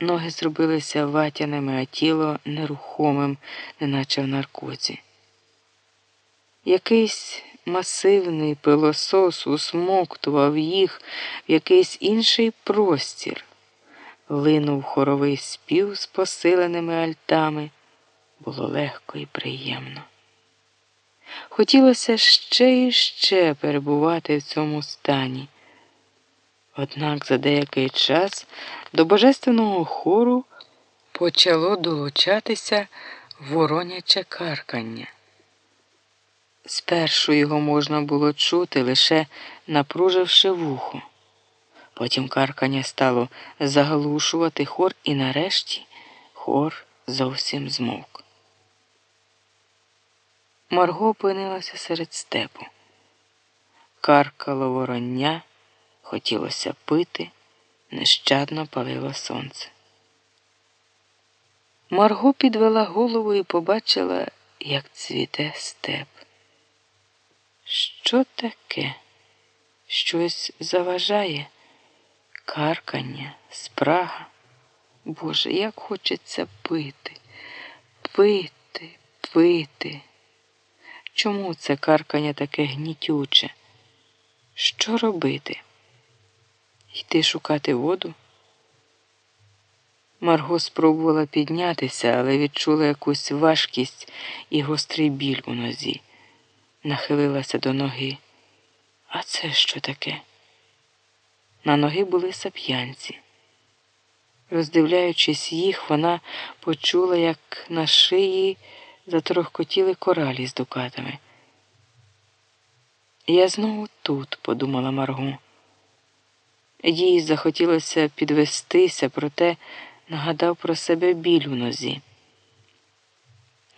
Ноги зробилися ватяними, а тіло нерухомим, неначе в наркозі. Якийсь масивний пилосос усмоктував їх в якийсь інший простір, линув хоровий спів з посиленими альтами. Було легко і приємно. Хотілося ще і ще перебувати в цьому стані. Однак за деякий час до божественного хору почало долучатися вороняче каркання. Спершу його можна було чути, лише напруживши вухо. Потім каркання стало заглушувати хор, і нарешті хор зовсім змовк. Марго опинилася серед степу. Каркало вороння, хотілося пити, нещадно палило сонце. Марго підвела голову і побачила, як цвіте степ. Що таке? Щось заважає? Каркання, спрага. Боже, як хочеться пити, пити, пити. Чому це каркання таке гнітюче? Що робити? Йти шукати воду? Марго спробувала піднятися, але відчула якусь важкість і гострий біль у нозі. Нахилилася до ноги. А це що таке? На ноги були сап'янці. Роздивляючись їх, вона почула, як на шиї затрохкотіли коралі з дукатами. Я знову тут, подумала Марго. Їй захотілося підвестися, проте нагадав про себе біль у нозі.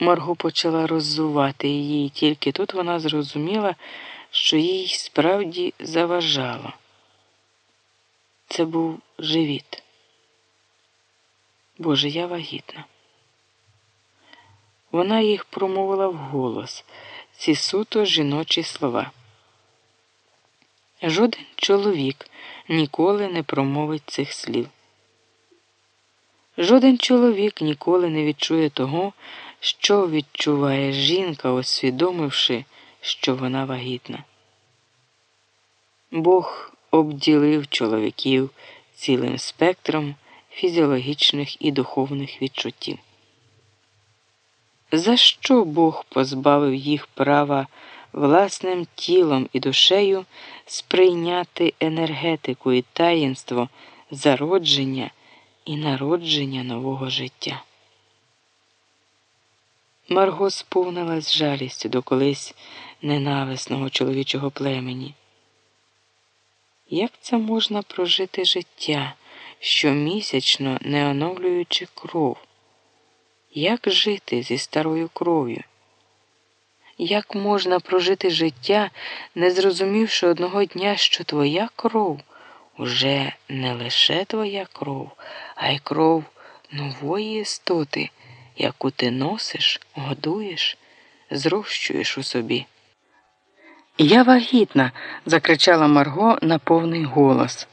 Марго почала роззувати її, тільки тут вона зрозуміла, що їй справді заважало. Це був живіт. Боже, я вагітна. Вона їх промовила вголос, ці суто жіночі слова. Жоден чоловік ніколи не промовить цих слів. Жоден чоловік ніколи не відчує того, що відчуває жінка, усвідомивши, що вона вагітна. Бог обділив чоловіків цілим спектром фізіологічних і духовних відчуттів. За що Бог позбавив їх права власним тілом і душею сприйняти енергетику і таїнство зародження і народження нового життя? Марго сповнилась жалістю до колись ненависного чоловічого племені. Як це можна прожити життя, щомісячно не оновлюючи кров? Як жити зі старою кров'ю? Як можна прожити життя, не зрозумівши одного дня, що твоя кров уже не лише твоя кров, а й кров нової істоти, яку ти носиш, годуєш, зрощуєш у собі? Я вагітна, закричала Марго на повний голос.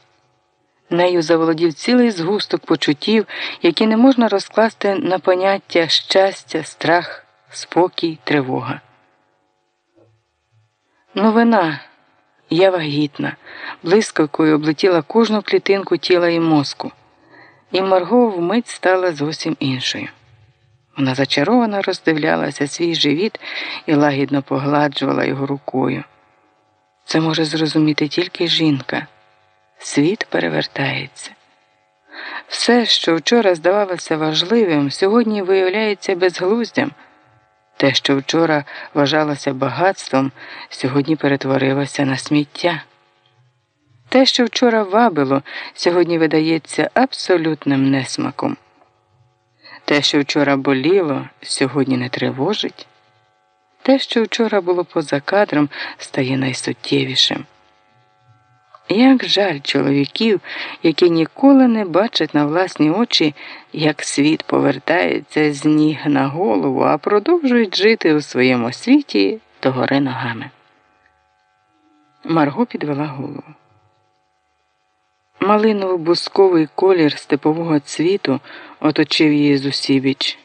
Нею заволодів цілий згусток почуттів, які не можна розкласти на поняття щастя, страх, спокій, тривога. Новина, я вагітна, блискавкою облетіла кожну клітинку тіла і мозку, і Марго вмить стала зовсім іншою. Вона зачаровано роздивлялася свій живіт і лагідно погладжувала його рукою. Це може зрозуміти тільки жінка. Світ перевертається. Все, що вчора здавалося важливим, сьогодні виявляється безглуздям. Те, що вчора вважалося багатством, сьогодні перетворилося на сміття. Те, що вчора вабило, сьогодні видається абсолютним несмаком. Те, що вчора боліло, сьогодні не тривожить. Те, що вчора було поза кадром, стає найсуттєвішим. Як жаль чоловіків, які ніколи не бачать на власні очі, як світ повертається з ніг на голову, а продовжують жити у своєму світі догори ногами. Марго підвела голову. Малиново-бусковий колір степового цвіту оточив її зусібіч.